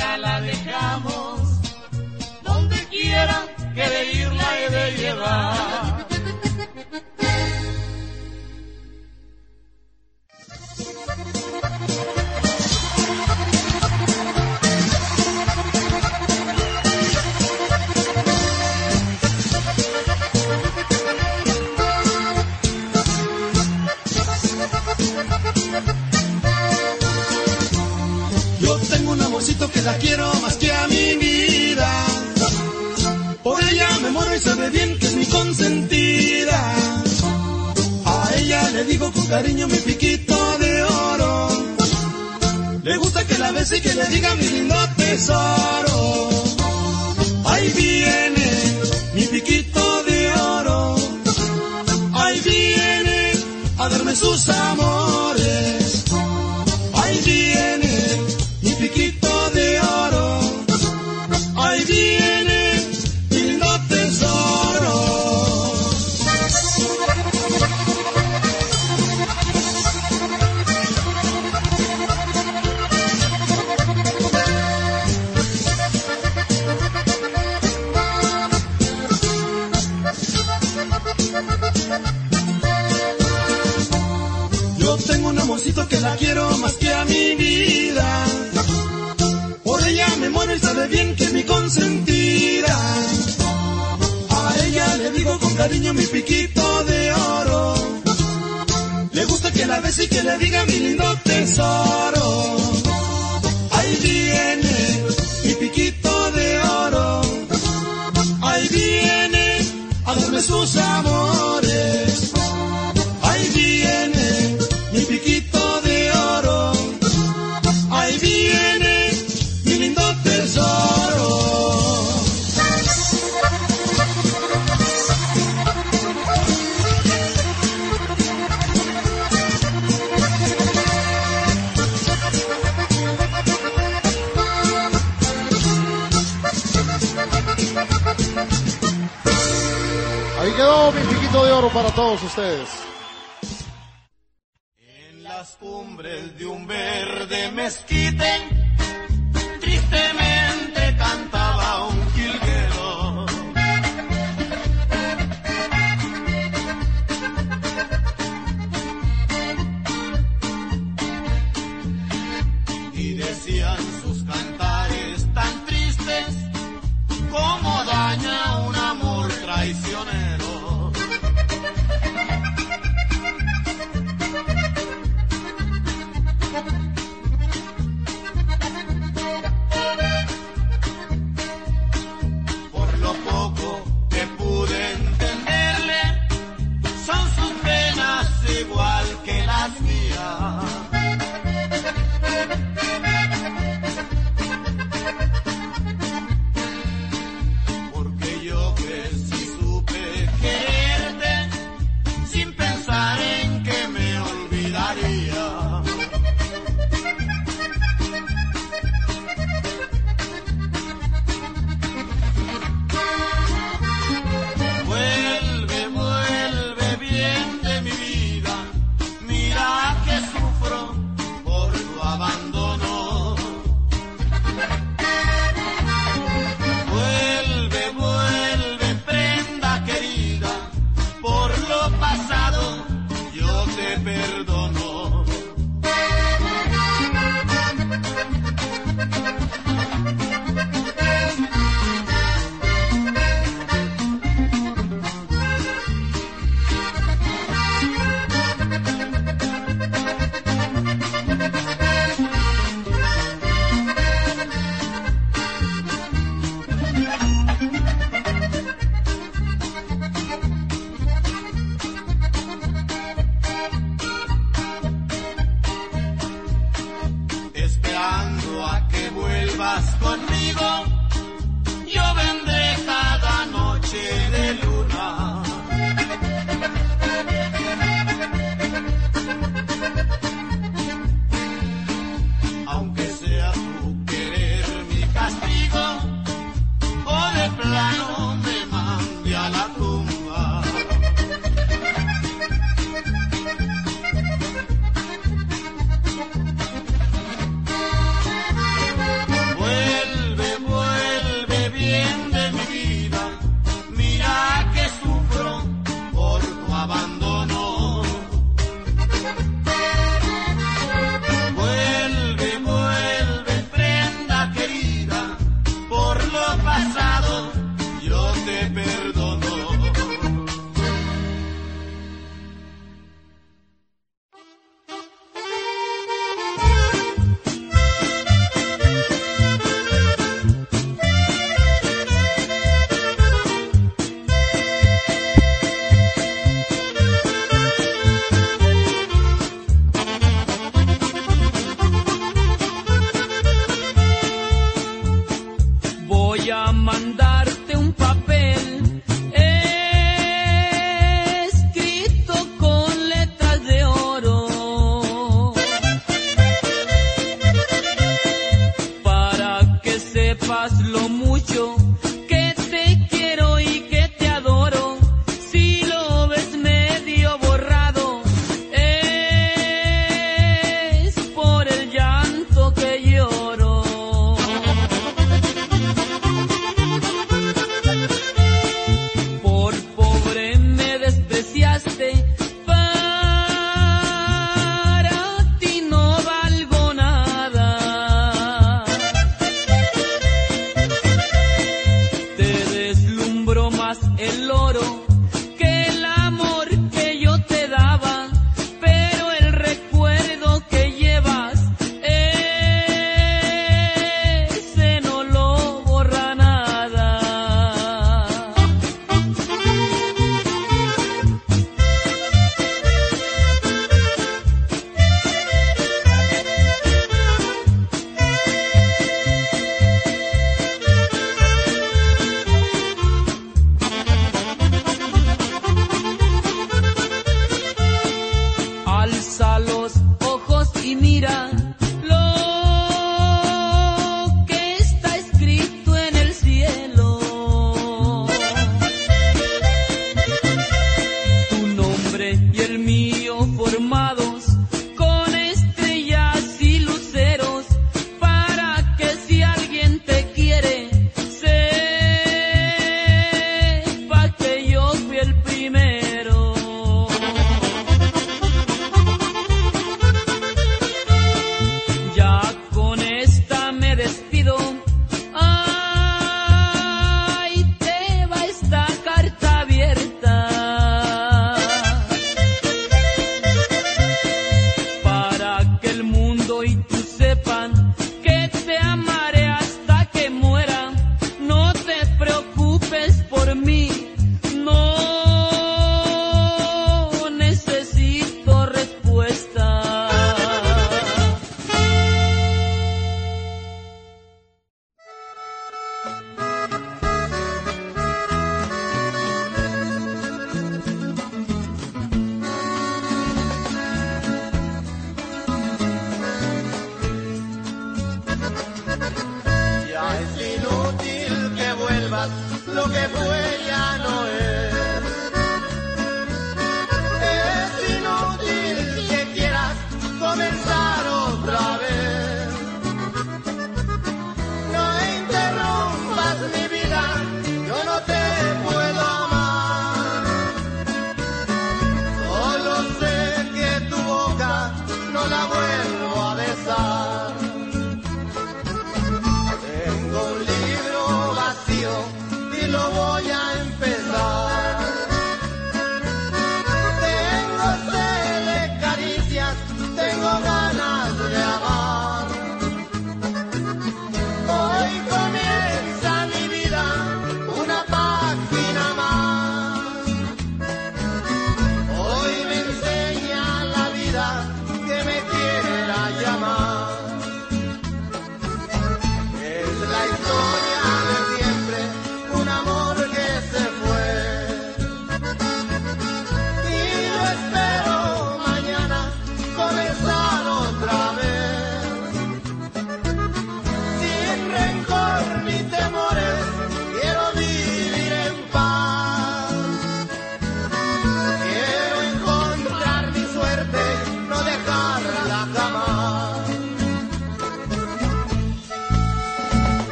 acá la dejamos, donde quiera que de irla he de llevar. la quiero más que a mi vida. Por ella me muero y se sabe bien que es mi consentida. A ella le digo con cariño mi piquito de oro. Le gusta que la bese y que le diga mi lindo tesoro. Ahí viene mi piquito de oro. Ahí viene a darme sus amores. cariño mi piquito de oro. Le gusta que la bese y que le diga mi lindo tesoro. Ahí viene mi piquito de oro. Ahí viene a darme sus para todos ustedes. En las cumbres de un verde mezquite lo voy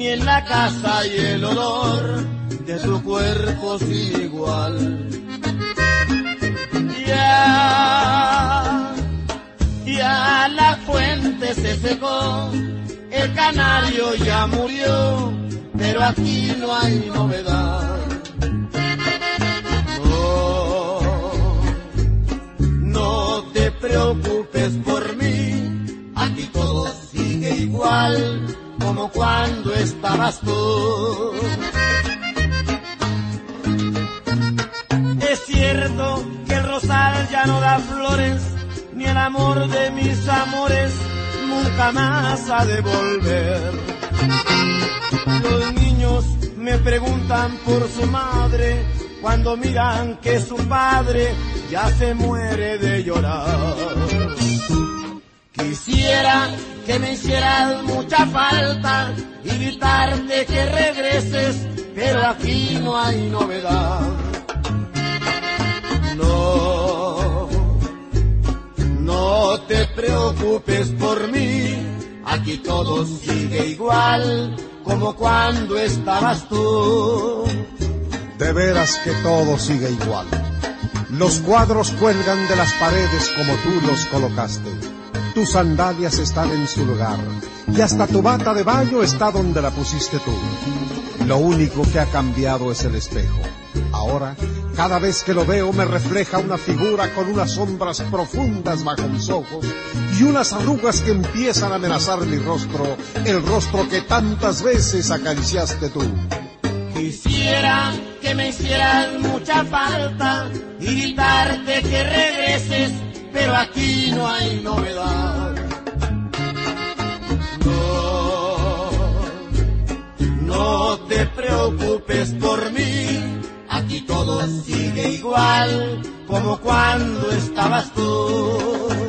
ni en la casa y el olor de tu cuerpo sin igual. Ya, ya la fuente se secó, el canario ya murió, pero aquí no hay novedad. Oh, no te preocupes por mí, aquí todo sigue igual como cuando estabas tú. Es cierto que el rosal ya no da flores, ni el amor de mis amores nunca más ha de volver. Los niños me preguntan por su madre cuando miran que su padre ya se muere de llorar. Quisiera que me hicieras mucha falta, invitarte que regreses, pero aquí no hay novedad. No, no te preocupes por mí, aquí todo sigue igual como cuando estabas tú. De veras que todo sigue igual. Los cuadros cuelgan de las paredes como tú los colocaste tus sandalias están en su lugar y hasta tu bata de baño está donde la pusiste tú. Lo único que ha cambiado es el espejo. Ahora, cada vez que lo veo me refleja una figura con unas sombras profundas bajo mis ojos y unas arrugas que empiezan a amenazar mi rostro, el rostro que tantas veces acariciaste tú. Quisiera que me hicieras mucha falta gritarte que regreses, pero aquí no hay novedad. No, no te preocupes por mí, aquí todo sigue igual como cuando estabas tú.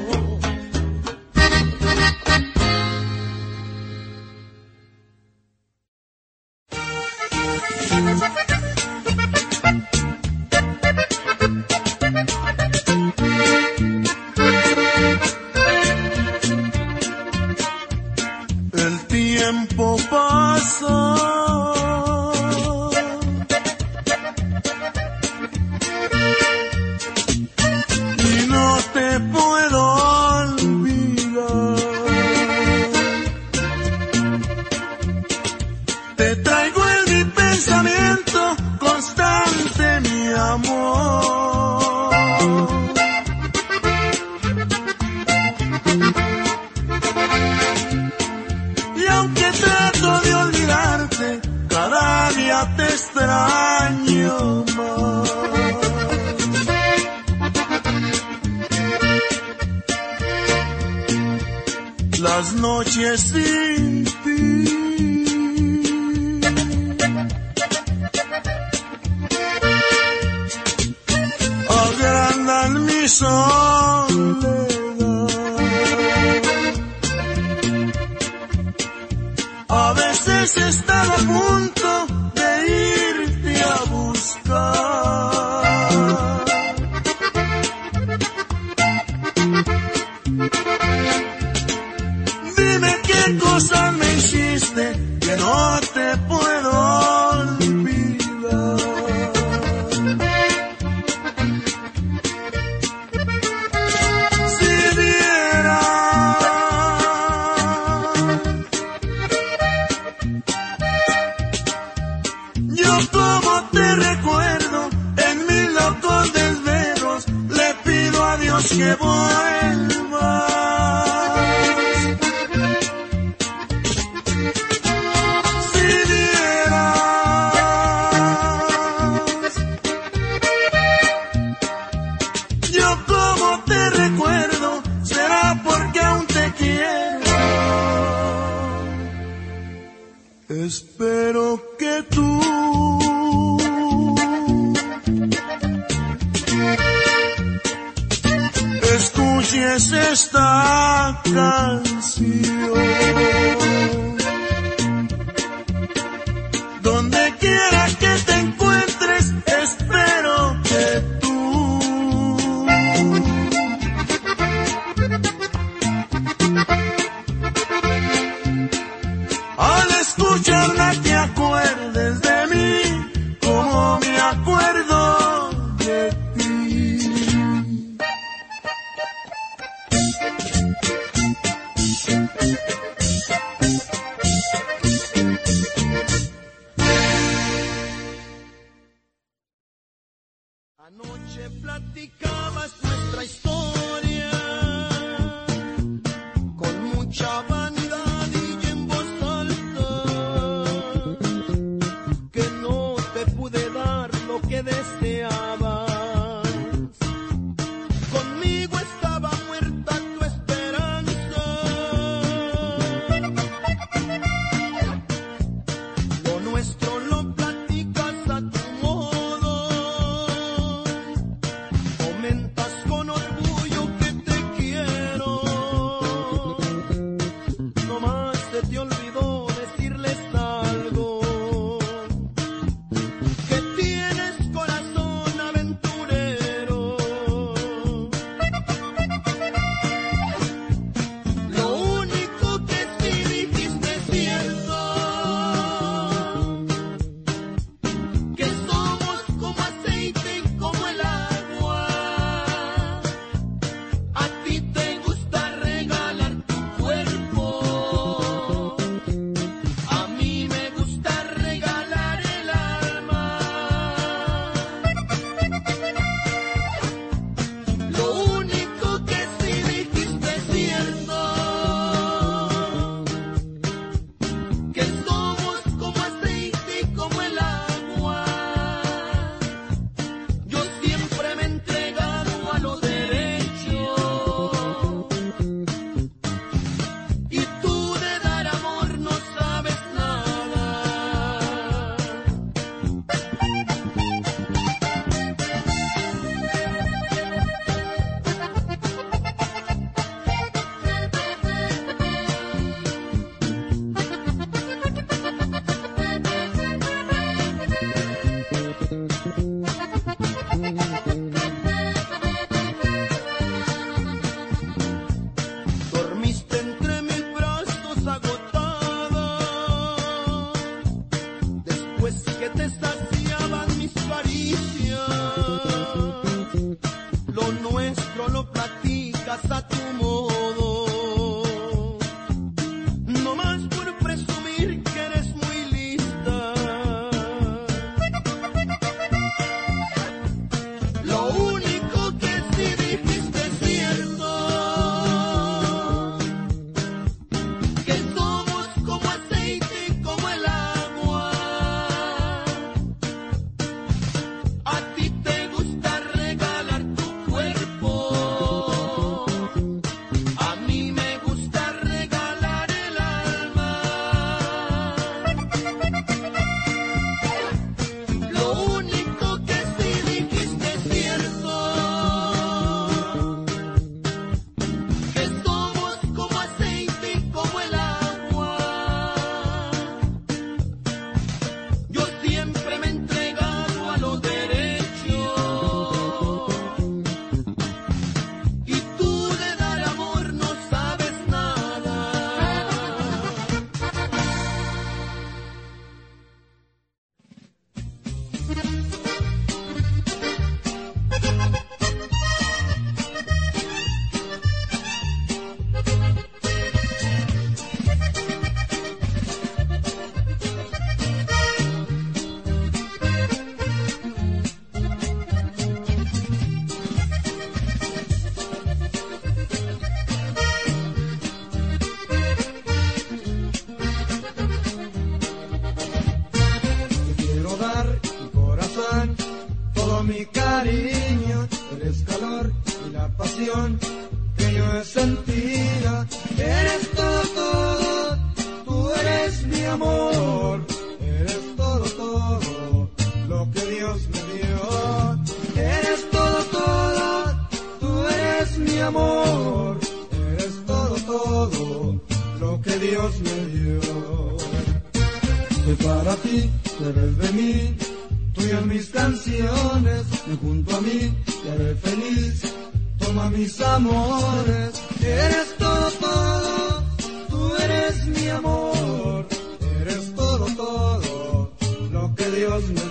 llevó amor, eres todo, todo, lo que Dios me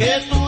que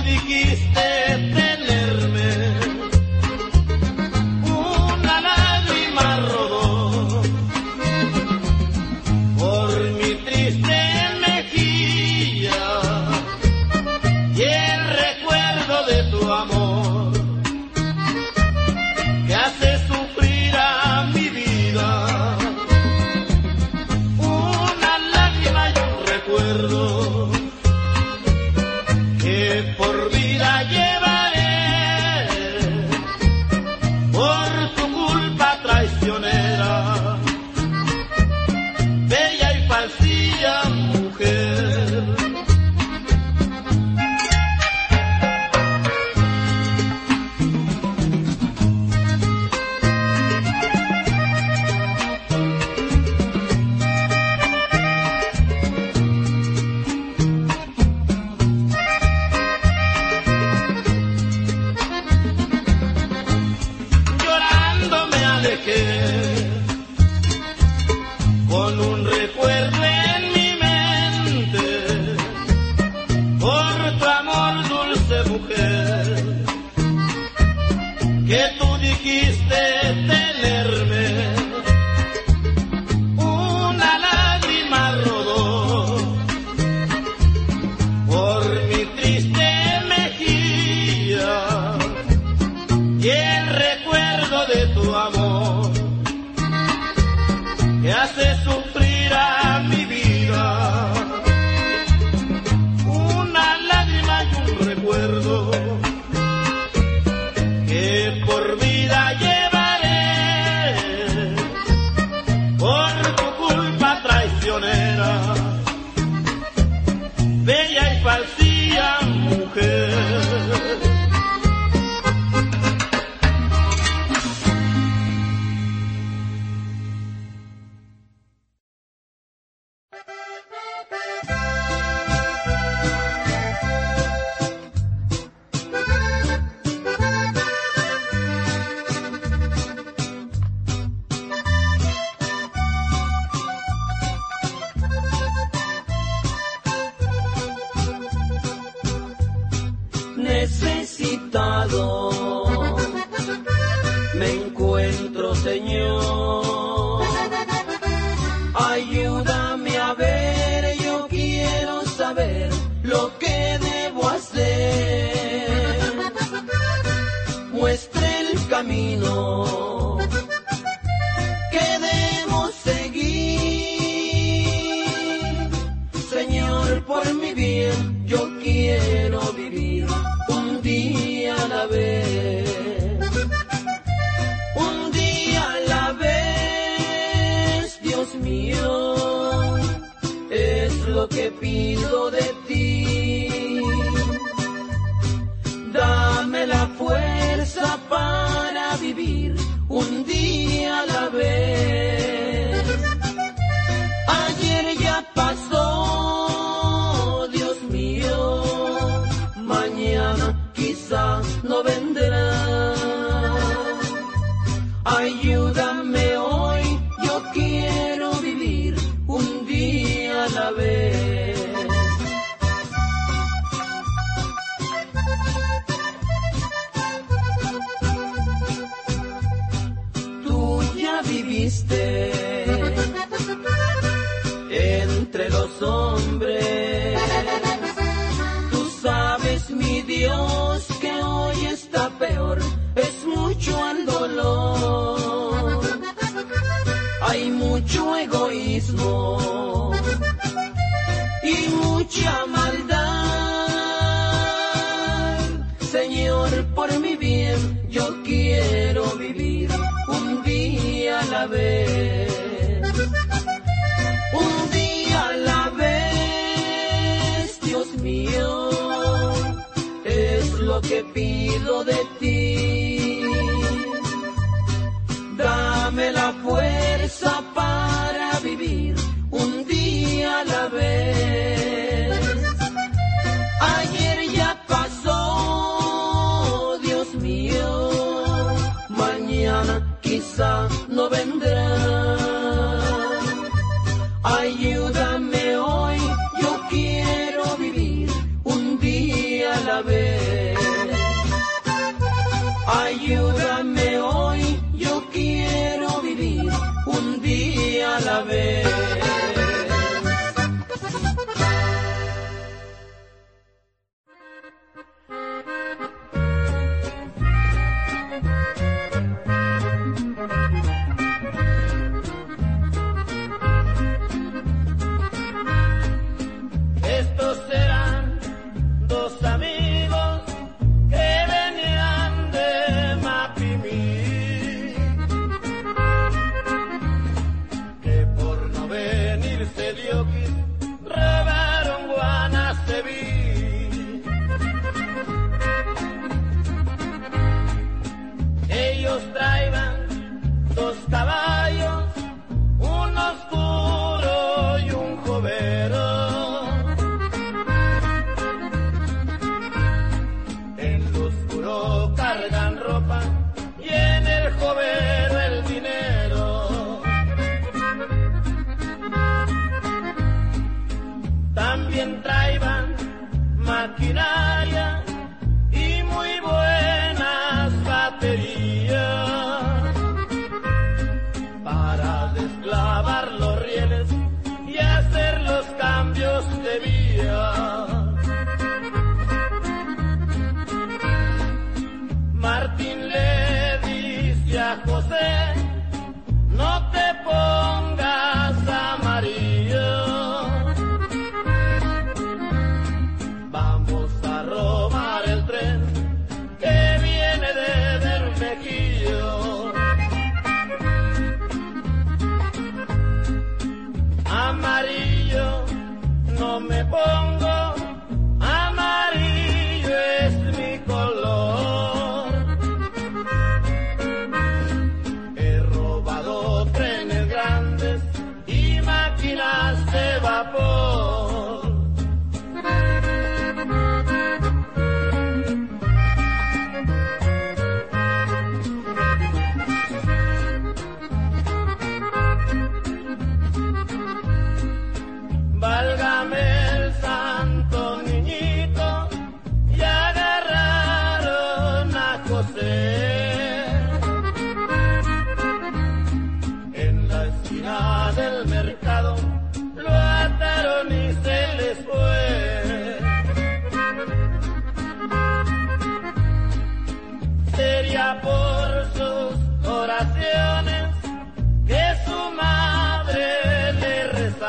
hombres.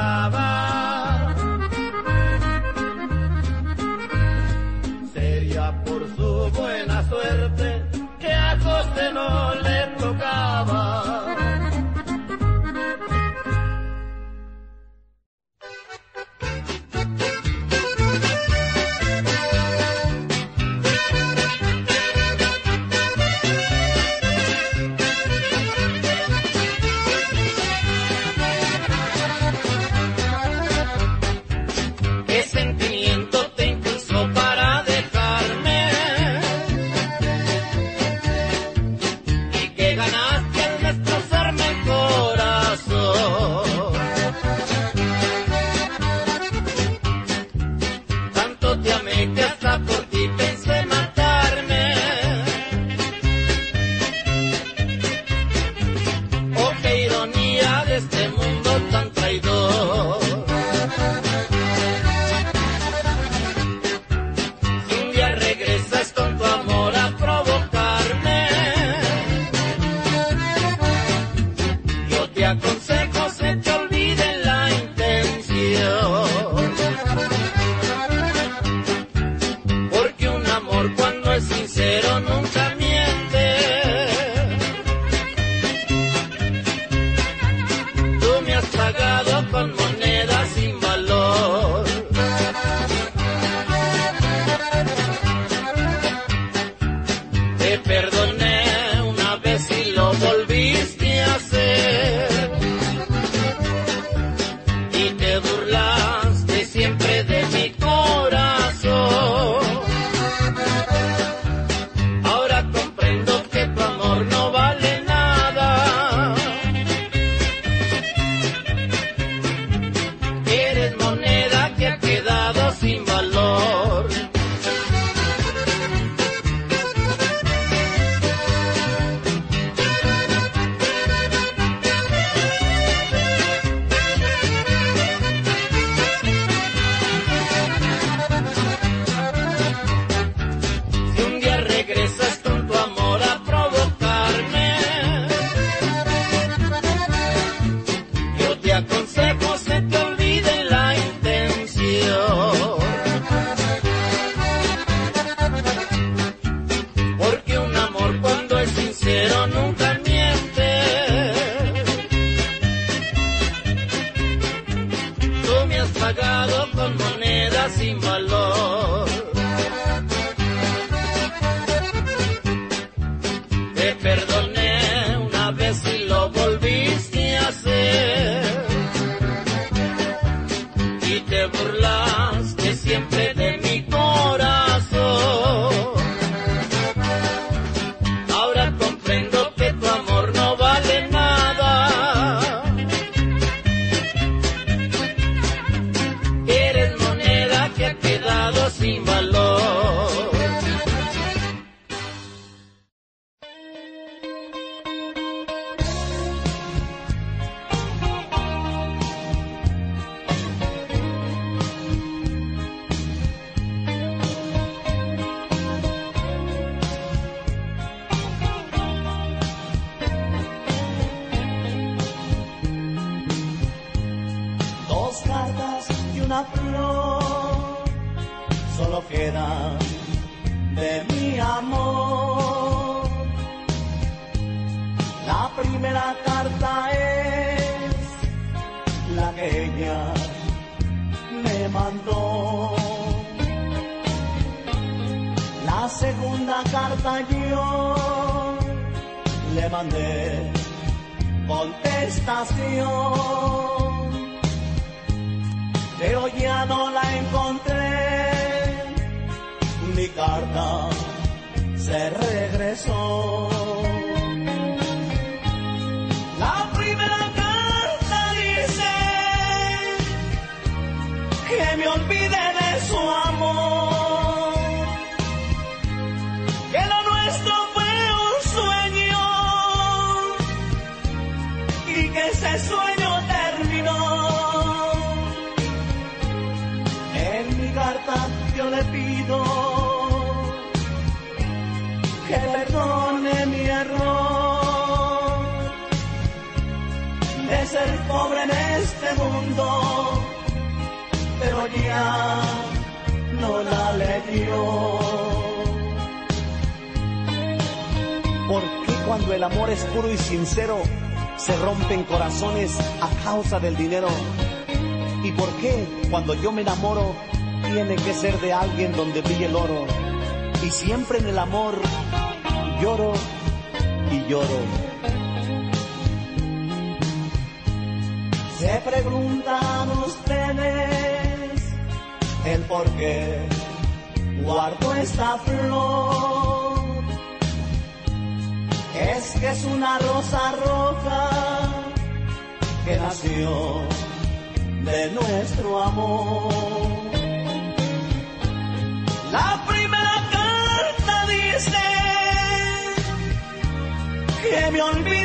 Baba. Me mandó. La segunda carta yo le mandé contestación pero ya no la encontré. Mi carta se regresó. Pero ya no la leyó. ¿Por qué cuando el amor es puro y sincero se rompen corazones a causa del dinero? ¿Y por qué cuando yo me enamoro tiene que ser de alguien donde brille el oro. Y siempre en el amor lloro y lloro. Se preguntan ustedes el por qué guardo esta flor. Es que es una rosa roja que nació de nuestro amor. La primera carta dice que me olvide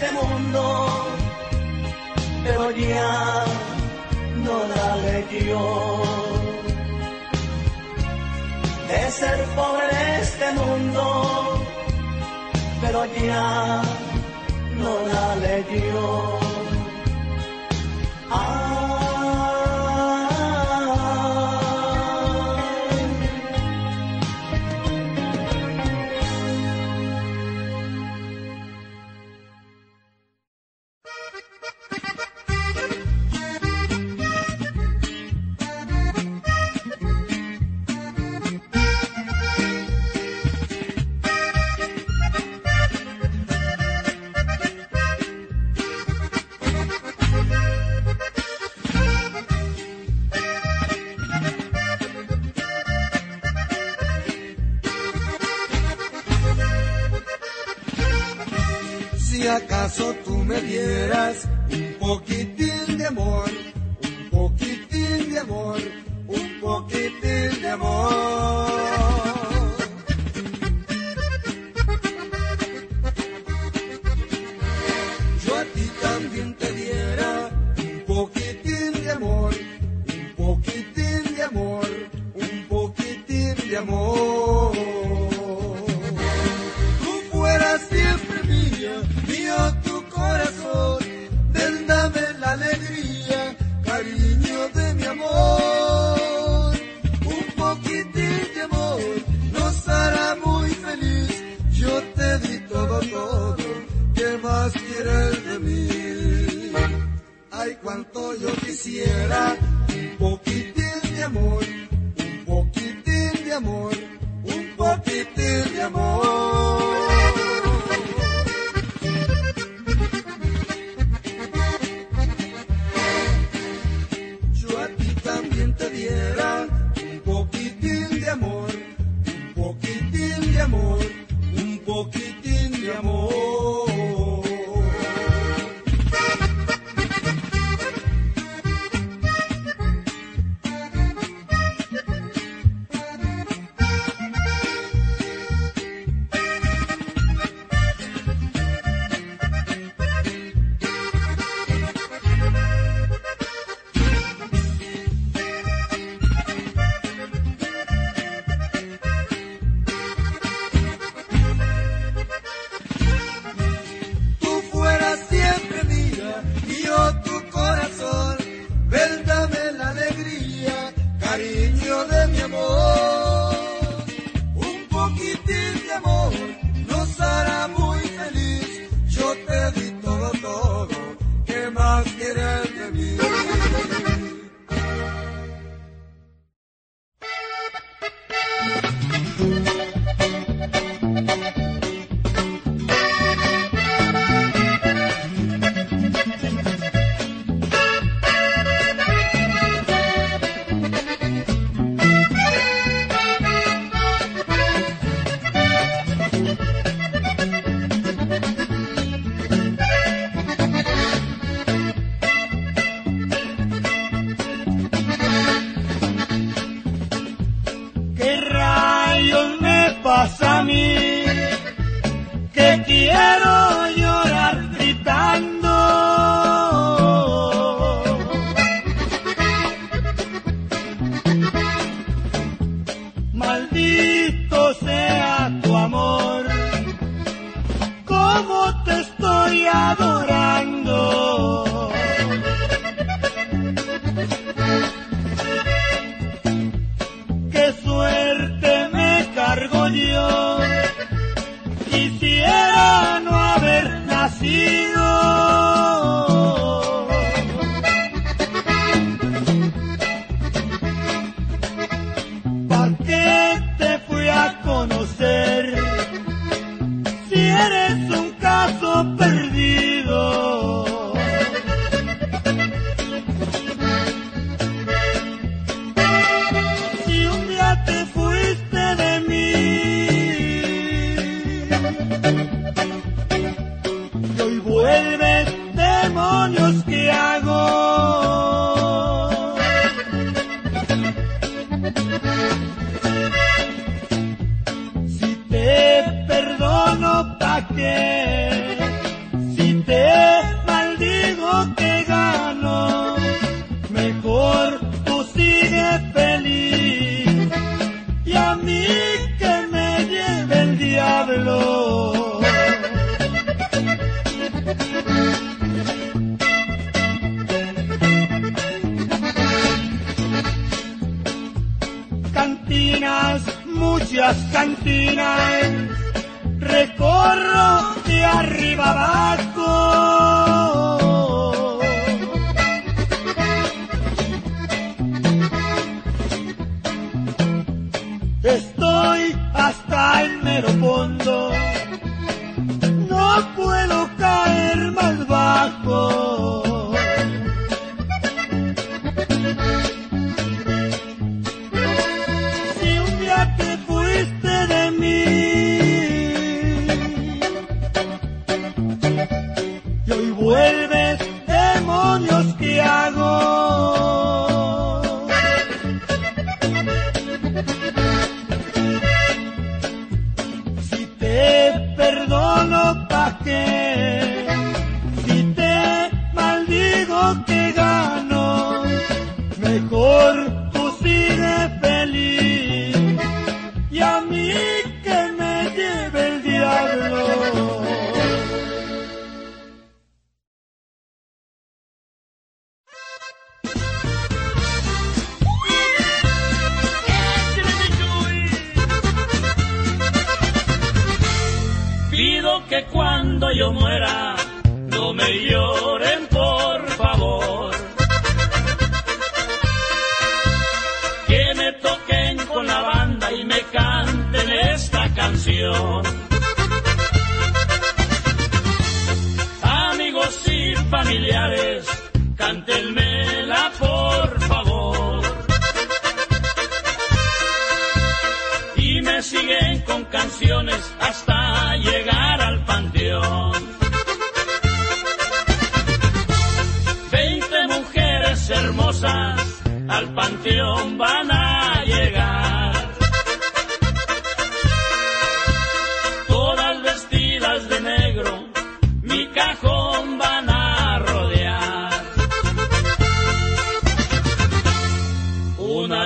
este mundo, pero ya no la leyó. De ser pobre en este mundo, pero ya no la leyó. Ah,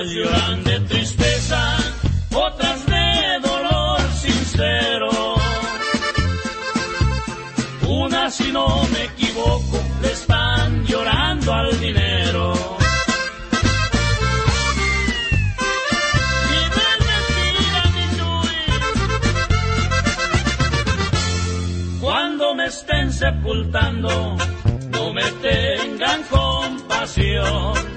Unas lloran de tristeza, otras de dolor sincero. Unas, si no me equivoco, le están llorando al dinero. Cuando me estén sepultando, no me tengan compasión.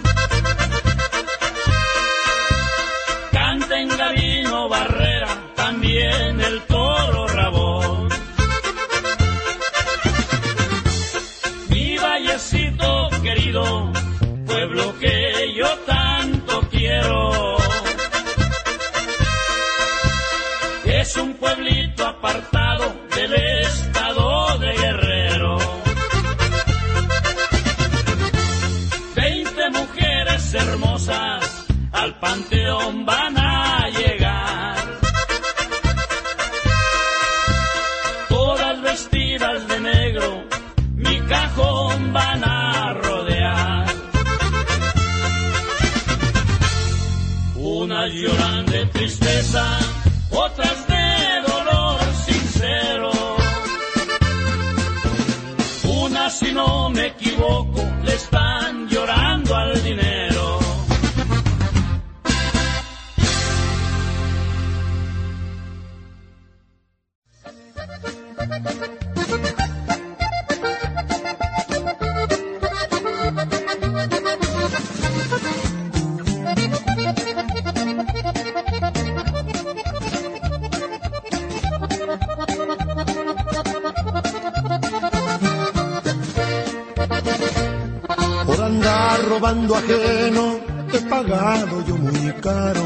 Robando ajeno, he pagado yo muy caro.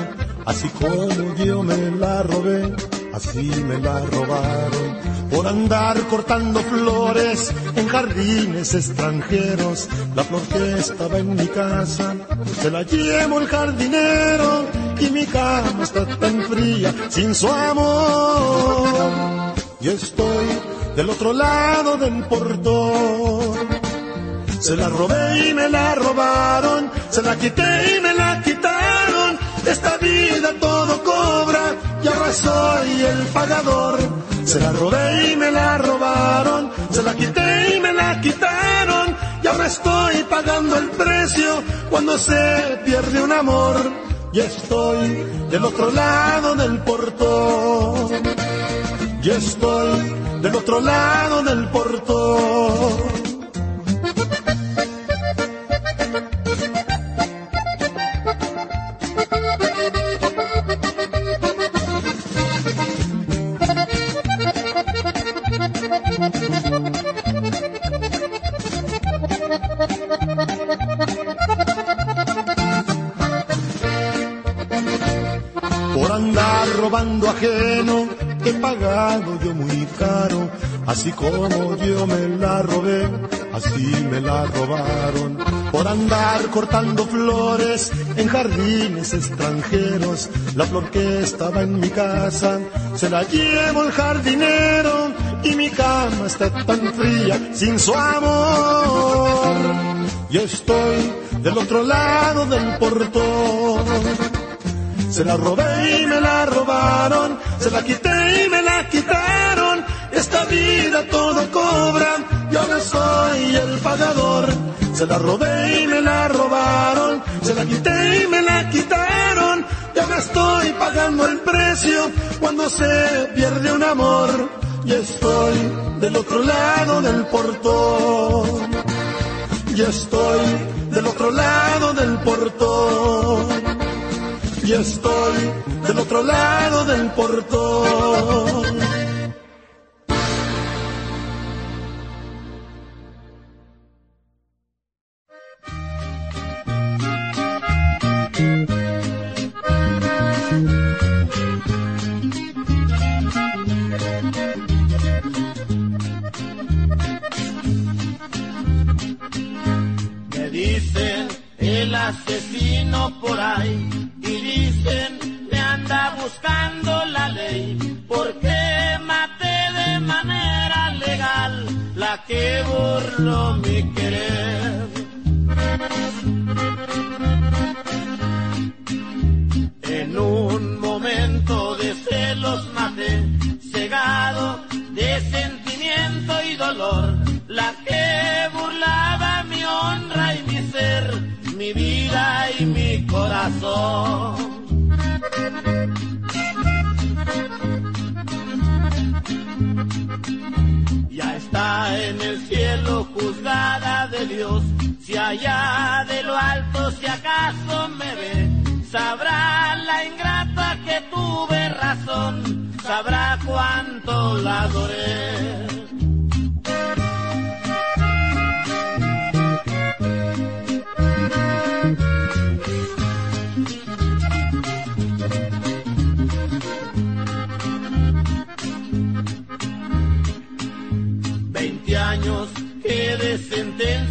Así como yo me la robé, así me la robaron. Por andar cortando flores en jardines extranjeros, la flor que estaba en mi casa, se la llevo el jardinero y mi cama está tan fría sin su amor. Yo estoy del otro lado del portón. Se la robé y me la robaron, se la quité y me la quitaron. Esta vida todo cobra y ahora soy el pagador. Se la robé y me la robaron, se la quité y me la quitaron. Y ahora estoy pagando el precio cuando se pierde un amor. y estoy del otro lado del portón. Y estoy del otro lado del portón. Ajeno, he pagado yo muy caro, así como yo me la robé, así me la robaron, por andar cortando flores en jardines extranjeros, la flor que estaba en mi casa, se la llevo el jardinero, y mi cama está tan fría sin su amor. Yo estoy del otro lado del portón se la robé y me la robaron, se la quité y me la quitaron. Esta vida todo cobra, yo no soy el pagador. Se la robé y me la robaron, se la quité y me la quitaron. Ya me estoy pagando el precio cuando se pierde un amor. Y estoy del otro lado del portón. Y estoy del otro lado del portón y estoy del otro lado del portón. Me dicen el asesino por ahí me anda buscando la ley, porque maté de manera legal la que burló mi querer. En un momento de celos maté, cegado de sentimiento y dolor, la que burlaba mi honra y mi ser, mi vida y mi corazón. De si allá de lo alto si acaso me ve, sabrá la ingrata que tuve razón, sabrá cuánto la adoré. sentencia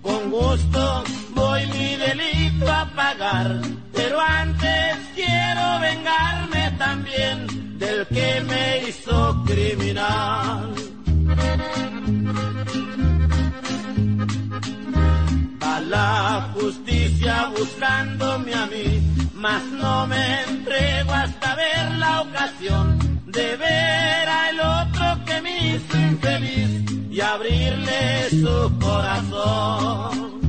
con gusto voy mi delito a pagar, pero antes quiero vengarme también del que me hizo criminal. A la justicia buscándome a mí, mas no me entrego hasta ver la ocasión de ver al otro que me hizo infeliz abrirle su corazón.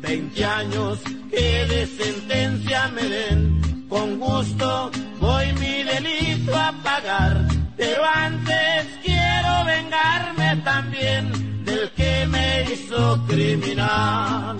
Veinte años que de sentencia me den, con gusto voy mi delito a pagar, pero antes quiero vengarme también del que me hizo criminal.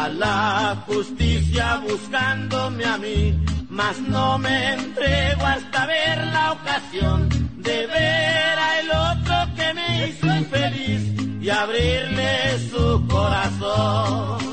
A la justicia buscándome a mí, mas no me entrego hasta ver la ocasión de ver a el otro que me hizo infeliz y abrirle su corazón.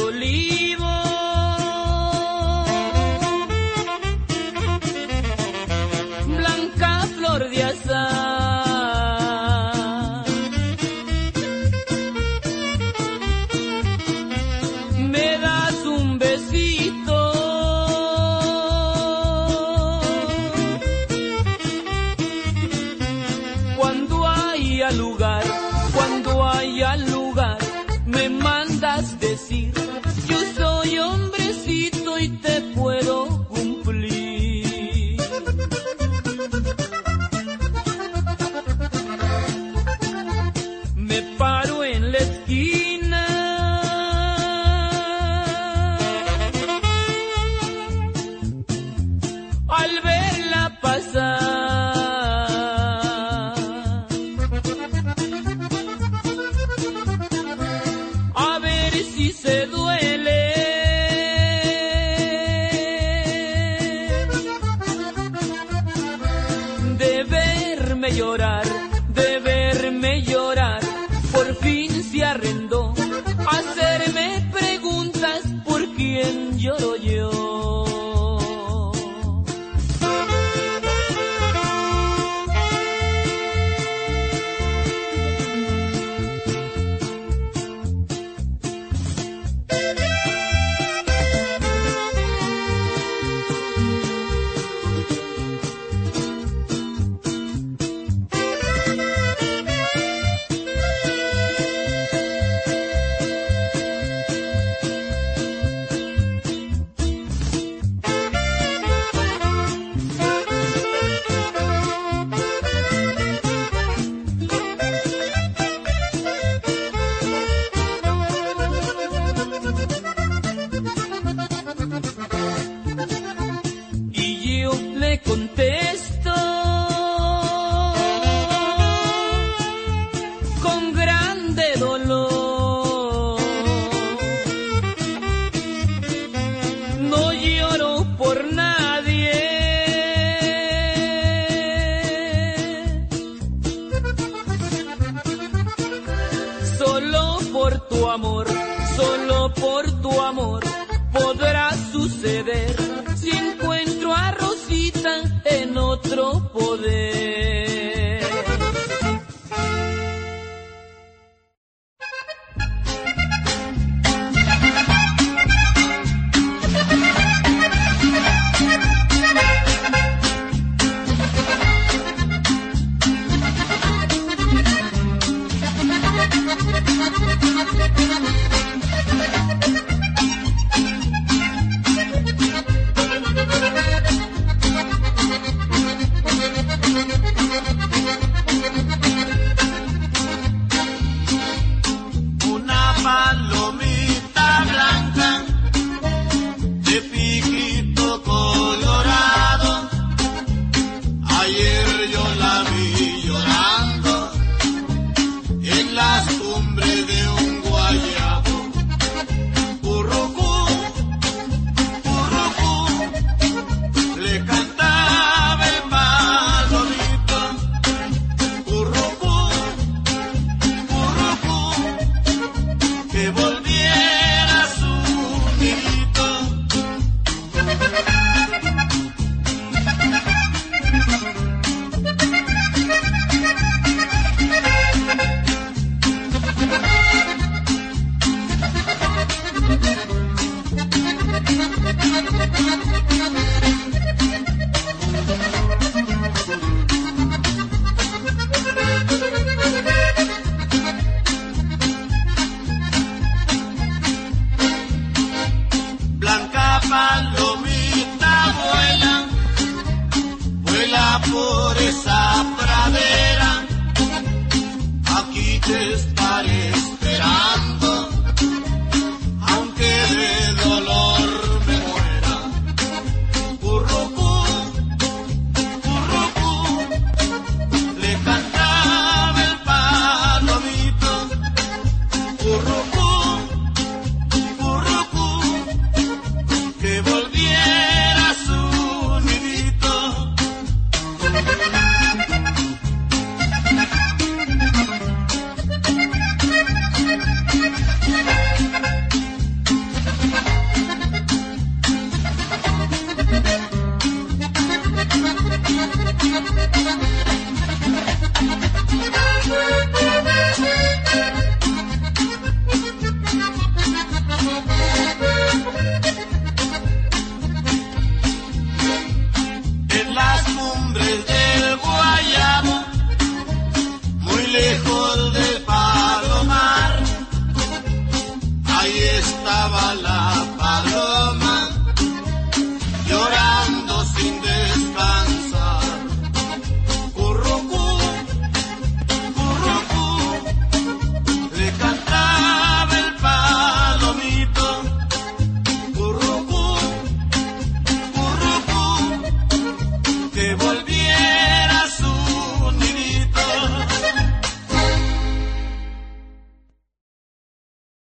努力。